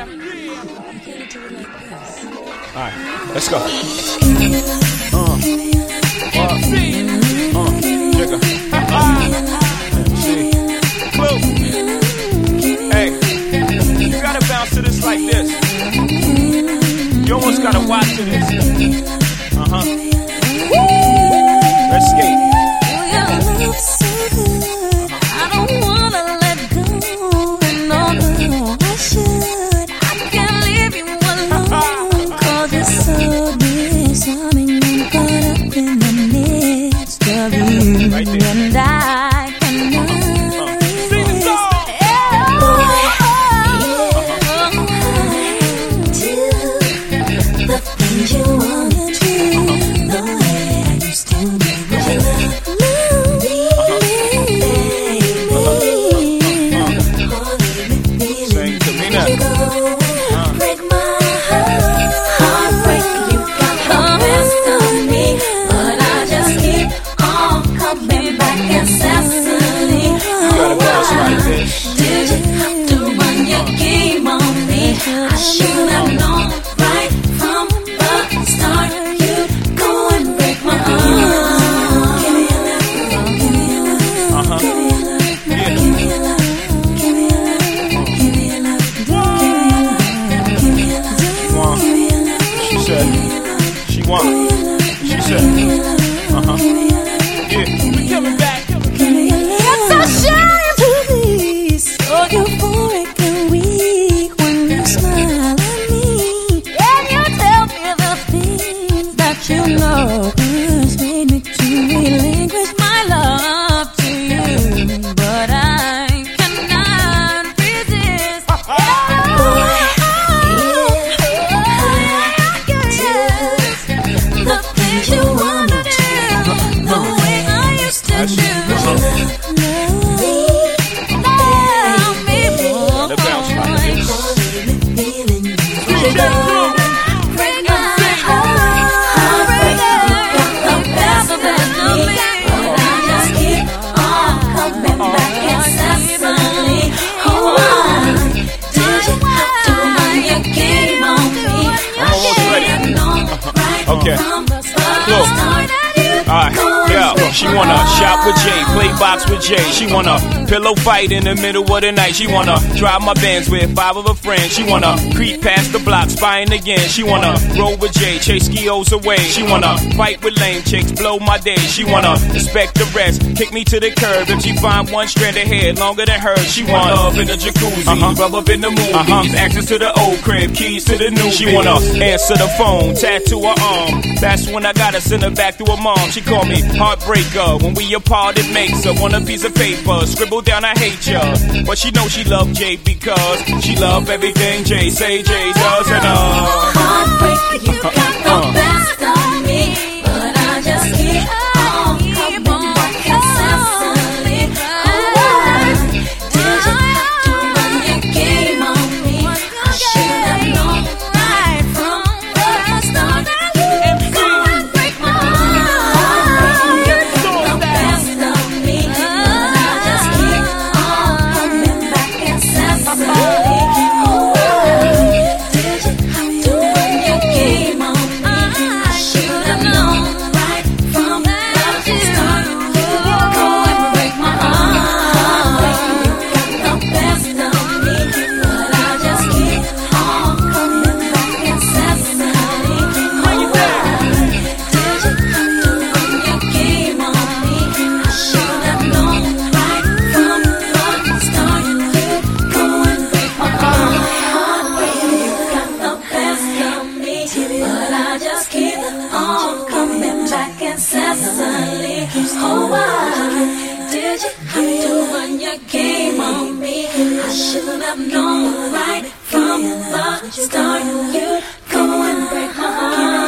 All right, let's go. Uh, uh, uh, jigger. Hey, you gotta bounce to this like this. You almost gotta watch to this. Uh huh. Did you have to run your game on me? I should have known She. She said. Uh huh. Yeah. We coming back. Okay. She wanna shop with Jay, play box with Jay. She wanna pillow fight in the middle of the night. She wanna drive my bands with five of her friends. She wanna creep past the block, spying again. She wanna roll with Jay, chase skios away. She wanna fight with lame chicks, blow my day. She wanna respect the rest, kick me to the curb. If she find one strand of hair longer than hers, she wanna love in the jacuzzi, uh-huh. rub up in the movies, uh-huh. access to the old crib, keys to the new. She wanna answer the phone, tattoo her arm. That's when I gotta send her back to her mom. She call me heartbreaker. When we apart, it makes her want a piece of paper. Scribble down, I hate ya. But she know she love Jay because she love everything Jay say Jay does and uh. Heartbreak, you got the best of start you going back home.